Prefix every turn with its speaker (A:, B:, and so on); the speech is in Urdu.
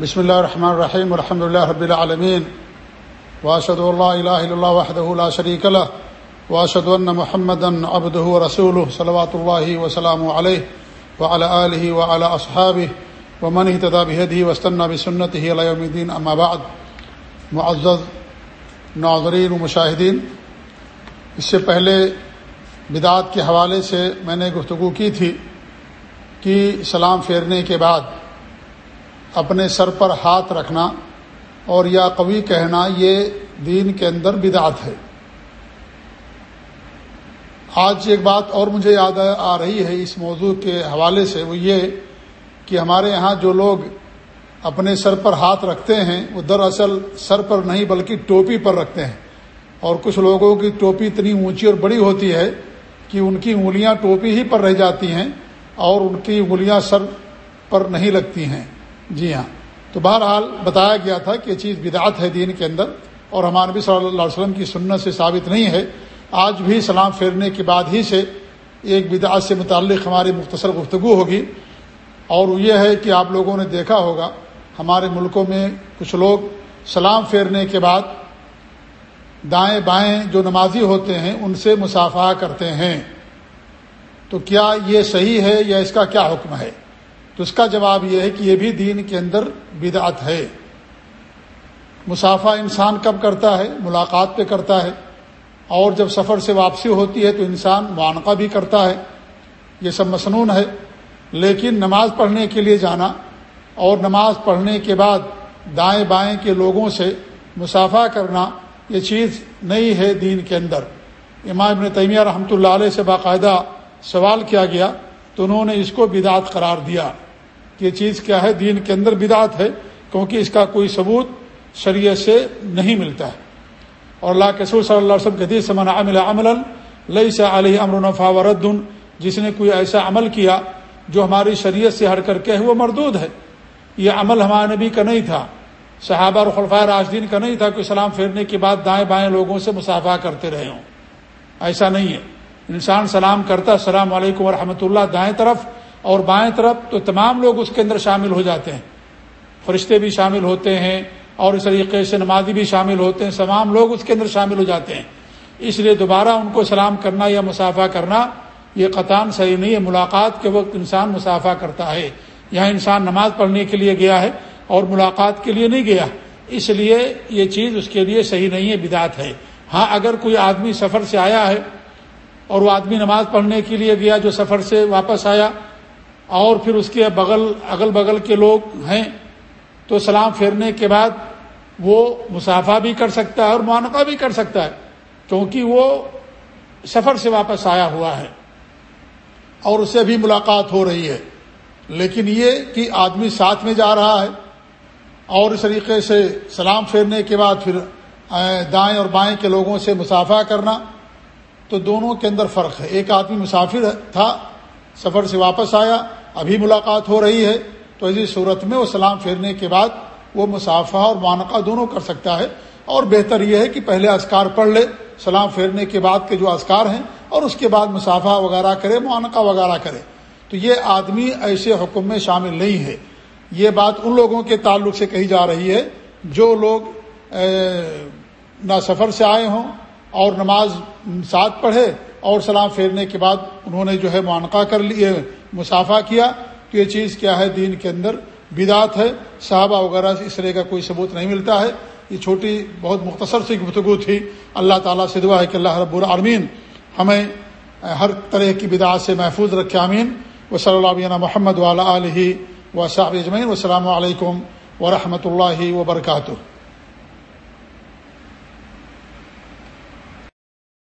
A: بسم اللہ الرحمن الرحیم الحمد اللہ رب العالمین واشد اللہ الہ الا اللہ وحدہ لا شریک له واشهد ان محمدا عبده ورسوله صلوات الله وسلامه عليه وعلى اله وعلى اصحابه ومن اهتدى بهديه واستنى بسنته الى يوم الدين اما بعد۔ معزز ناظرین و مشاہدین، اس سے پہلے بدعات کے حوالے سے میں نے گفتگو کی تھی کہ سلام پھیرنے کے بعد اپنے سر پر ہاتھ رکھنا اور یا قوی کہنا یہ دین کے اندر بدعت ہے۔ آج ایک بات اور مجھے یاد آ رہی ہے اس موضوع کے حوالے سے، وہ یہ کہ ہمارے یہاں جو لوگ اپنے سر پر ہاتھ رکھتے ہیں، وہ دراصل سر پر نہیں بلکہ ٹوپی پر رکھتے ہیں۔ اور کچھ لوگوں کی ٹوپی اتنی اونچی اور بڑی ہوتی ہے کہ ان کی انگلیاں ٹوپی ہی پر رہ جاتی ہیں اور ان کی انگلیاں سر پر نہیں لگتی ہیں۔ جی ہاں۔ تو بہرحال بتایا گیا تھا کہ یہ چیز بدعت ہے دین کے اندر اور ہمارے نبی صلی اللہ علیہ وسلم کی سنت سے ثابت نہیں ہے۔ آج بھی سلام پھیرنے کے بعد ہی سے ایک بدعت سے متعلق ہماری مختصر گفتگو ہوگی۔ اور یہ ہے کہ آپ لوگوں نے دیکھا ہوگا، ہمارے ملکوں میں کچھ لوگ سلام پھیرنے کے بعد دائیں بائیں جو نمازی ہوتے ہیں، ان سے مسافہ کرتے ہیں۔ تو کیا یہ صحیح ہے یا اس کا کیا حکم ہے؟ تو اس کا جواب یہ ہے کہ یہ بھی دین کے اندر بدعت ہے۔ مسافہ انسان کب کرتا ہے؟ ملاقات پہ کرتا ہے۔ اور جب سفر سے واپسی ہوتی ہے تو انسان معانقہ بھی کرتا ہے۔ یہ سب مصنون ہے۔ لیکن نماز پڑھنے کے لیے جانا اور نماز پڑھنے کے بعد دائیں بائیں کے لوگوں سے مسافہ کرنا یہ چیز نہیں ہے دین کے اندر۔ امام ابن تیمیہ رحمۃ اللہ علیہ سے باقاعدہ سوال کیا گیا۔ تو انہوں نے اس کو بدعت قرار دیا کہ یہ چیز کیا ہے؟ دین کے اندر بدعت ہے، کیونکہ اس کا کوئی ثبوت شریعت سے نہیں ملتا ہے۔ اور اللہ کے صلی اللہ علیہ وسلم کے سمن عمل عمل لئی سے علیہ امر نفا وردن جس نے کوئی ایسا عمل کیا جو ہماری شریعت سے ہٹ کر کے ہے، وہ مردود ہے۔ یہ عمل ہمارے نبی کا نہیں تھا۔ صحابہ اور خلفۂ راجدین کا نہیں تھا کہ سلام پھیرنے کے بعد دائیں بائیں لوگوں سے مسافہ کرتے رہے ہوں۔ ایسا نہیں ہے۔ انسان سلام کرتا، السلام علیکم ورحمۃ اللہ، دائیں طرف اور بائیں طرف تو تمام لوگ اس کے اندر شامل ہو جاتے ہیں۔ فرشتے بھی شامل ہوتے ہیں اور اس طریقے سے نمازی بھی شامل ہوتے ہیں، تمام لوگ اس کے اندر شامل ہو جاتے ہیں۔ اس لیے دوبارہ ان کو سلام کرنا یا مسافہ کرنا، یہ قطان صحیح نہیں ہے، ملاقات کے وقت انسان مسافہ کرتا ہے۔ یہاں انسان نماز پڑھنے کے لیے گیا ہے اور ملاقات کے لیے نہیں گیا۔ اس لیے یہ چیز اس کے لیے صحیح نہیں ہے، بدعت ہے۔ ہاں اگر کوئی آدمی سفر سے آیا ہے اور وہ آدمی نماز پڑھنے کے لیے گیا جو سفر سے واپس آیا اور پھر اس کے بغل، اگل بغل کے لوگ ہیں تو سلام پھیرنے کے بعد وہ مسافہ بھی کر سکتا ہے اور معانقہ بھی کر سکتا ہے کیونکہ وہ سفر سے واپس آیا ہوا ہے اور اسے بھی ملاقات ہو رہی ہے۔ لیکن یہ کہ آدمی ساتھ میں جا رہا ہے اور اس طریقے سے سلام پھیرنے کے بعد پھر دائیں اور بائیں کے لوگوں سے مسافہ کرنا تو دونوں کے اندر فرق ہے۔ ایک آدمی مسافر تھا، سفر سے واپس آیا، ابھی ملاقات ہو رہی ہے، تو اسی صورت میں وہ سلام پھیرنے کے بعد وہ مسافہ اور معانقہ دونوں کر سکتا ہے۔ اور بہتر یہ ہے کہ پہلے ازکار پڑھ لے، سلام پھیرنے کے بعد کے جو ازکار ہیں، اور اس کے بعد مسافہ وغیرہ کرے معانقہ وغیرہ کرے۔ تو یہ آدمی ایسے حکم میں شامل نہیں ہے۔ یہ بات ان لوگوں کے تعلق سے کہی جا رہی ہے جو لوگ نہ سفر سے آئے ہوں اور نماز ساتھ پڑھے اور سلام پھیرنے کے بعد انہوں نے جو ہے معانقہ کر لیے مسافہ کیا تو یہ چیز کیا ہے، دین کے اندر بدعت ہے، صحابہ وغیرہ سے اس طرح کا کوئی ثبوت نہیں ملتا ہے۔ یہ چھوٹی بہت مختصر سی گفتگو تھی۔ اللہ تعالیٰ سے دعا ہے کہ اللہ رب العالمین ہمیں ہر طرح کی بدعات سے محفوظ رکھے امین و صلی اللہ علیہ محمد والا علیہ و صاحب اجمعین۔ السلام علیکم ورحمۃ اللہ وبرکاتہ۔